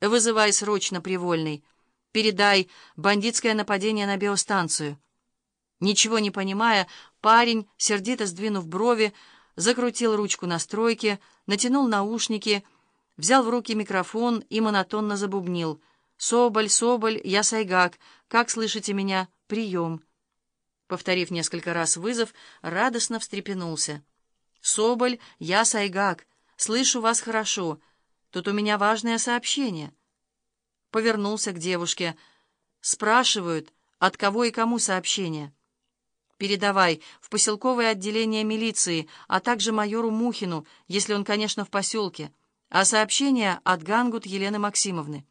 Вызывай срочно, Привольный. Передай бандитское нападение на биостанцию. Ничего не понимая, парень, сердито сдвинув брови, закрутил ручку настройки, натянул наушники, взял в руки микрофон и монотонно забубнил. «Соболь, Соболь, я Сайгак. Как слышите меня? Прием!» Повторив несколько раз вызов, радостно встрепенулся. «Соболь, я Сайгак. Слышу вас хорошо. Тут у меня важное сообщение». Повернулся к девушке. «Спрашивают, от кого и кому сообщение?» «Передавай в поселковое отделение милиции, а также майору Мухину, если он, конечно, в поселке. А сообщение от Гангут Елены Максимовны».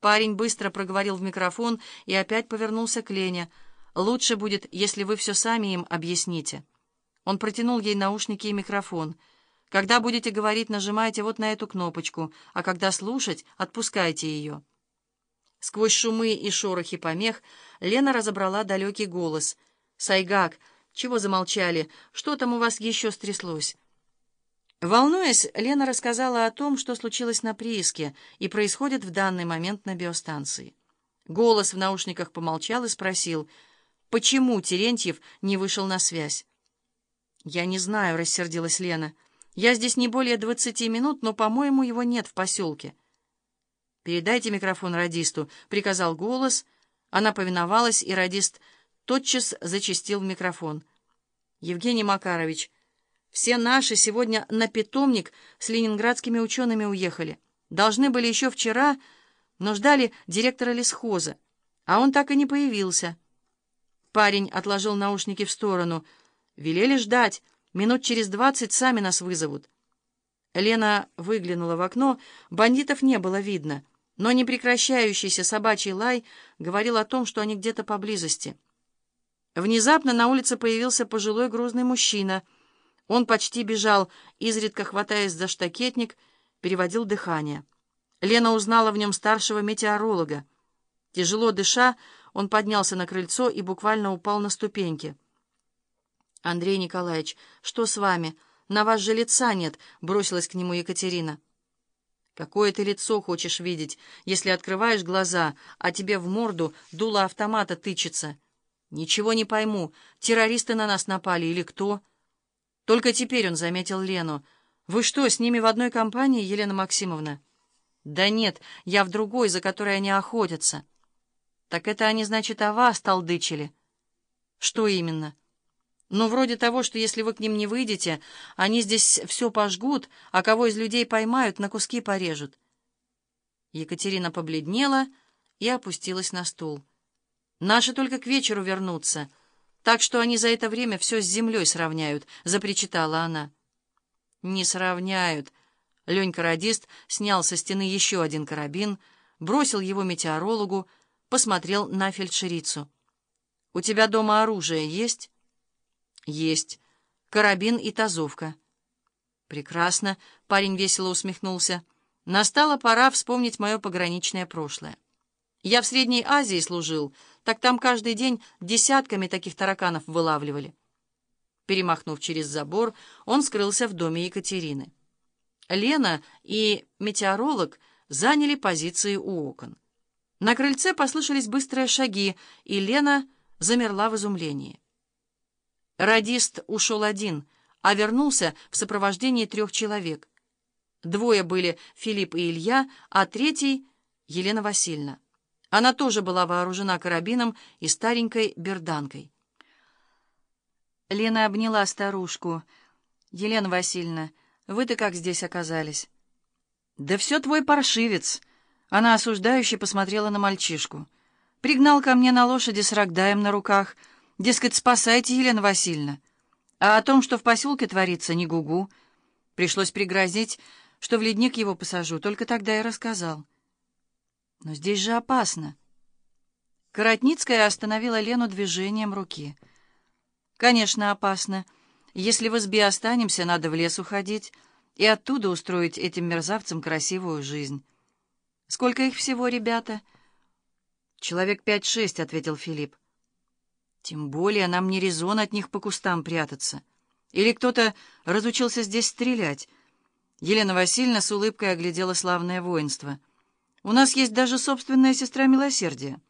Парень быстро проговорил в микрофон и опять повернулся к Лене. «Лучше будет, если вы все сами им объясните». Он протянул ей наушники и микрофон. «Когда будете говорить, нажимайте вот на эту кнопочку, а когда слушать, отпускайте ее». Сквозь шумы и шорохи помех Лена разобрала далекий голос. «Сайгак, чего замолчали? Что там у вас еще стряслось?» Волнуясь, Лена рассказала о том, что случилось на прииске и происходит в данный момент на биостанции. Голос в наушниках помолчал и спросил, почему Терентьев не вышел на связь. «Я не знаю», — рассердилась Лена. «Я здесь не более двадцати минут, но, по-моему, его нет в поселке». «Передайте микрофон радисту», — приказал голос. Она повиновалась, и радист тотчас зачастил в микрофон. «Евгений Макарович, все наши сегодня на питомник с ленинградскими учеными уехали. Должны были еще вчера, но ждали директора лесхоза, а он так и не появился». Парень отложил наушники в сторону — Велели ждать. Минут через двадцать сами нас вызовут. Лена выглянула в окно. Бандитов не было видно, но непрекращающийся собачий лай говорил о том, что они где-то поблизости. Внезапно на улице появился пожилой грузный мужчина. Он почти бежал, изредка хватаясь за штакетник, переводил дыхание. Лена узнала в нем старшего метеоролога. Тяжело дыша, он поднялся на крыльцо и буквально упал на ступеньки. «Андрей Николаевич, что с вами? На вас же лица нет», — бросилась к нему Екатерина. «Какое ты лицо хочешь видеть, если открываешь глаза, а тебе в морду дуло автомата тычется? Ничего не пойму, террористы на нас напали или кто?» Только теперь он заметил Лену. «Вы что, с ними в одной компании, Елена Максимовна?» «Да нет, я в другой, за которой они охотятся». «Так это они, значит, о вас толдычили?» «Что именно?» Ну, вроде того, что если вы к ним не выйдете, они здесь все пожгут, а кого из людей поймают, на куски порежут. Екатерина побледнела и опустилась на стул. Наши только к вечеру вернутся, так что они за это время все с землей сравняют, — запричитала она. Не сравняют. Ленька-радист снял со стены еще один карабин, бросил его метеорологу, посмотрел на фельдшерицу. «У тебя дома оружие есть?» «Есть. Карабин и тазовка». «Прекрасно», — парень весело усмехнулся. «Настала пора вспомнить мое пограничное прошлое. Я в Средней Азии служил, так там каждый день десятками таких тараканов вылавливали». Перемахнув через забор, он скрылся в доме Екатерины. Лена и метеоролог заняли позиции у окон. На крыльце послышались быстрые шаги, и Лена замерла в изумлении. Радист ушел один, а вернулся в сопровождении трех человек. Двое были Филипп и Илья, а третий — Елена Васильевна. Она тоже была вооружена карабином и старенькой берданкой. Лена обняла старушку. «Елена Васильевна, вы-то как здесь оказались?» «Да все твой паршивец!» Она осуждающе посмотрела на мальчишку. «Пригнал ко мне на лошади с рогдаем на руках — Дескать, спасайте, Елена Васильевна. А о том, что в поселке творится, не гугу. Пришлось пригрозить, что в ледник его посажу, только тогда и рассказал. Но здесь же опасно. Коротницкая остановила Лену движением руки. «Конечно, опасно. Если в избе останемся, надо в лес уходить и оттуда устроить этим мерзавцам красивую жизнь. Сколько их всего, ребята?» «Человек пять-шесть», — ответил Филипп. Тем более нам не резон от них по кустам прятаться. Или кто-то разучился здесь стрелять. Елена Васильевна с улыбкой оглядела славное воинство. У нас есть даже собственная сестра милосердия.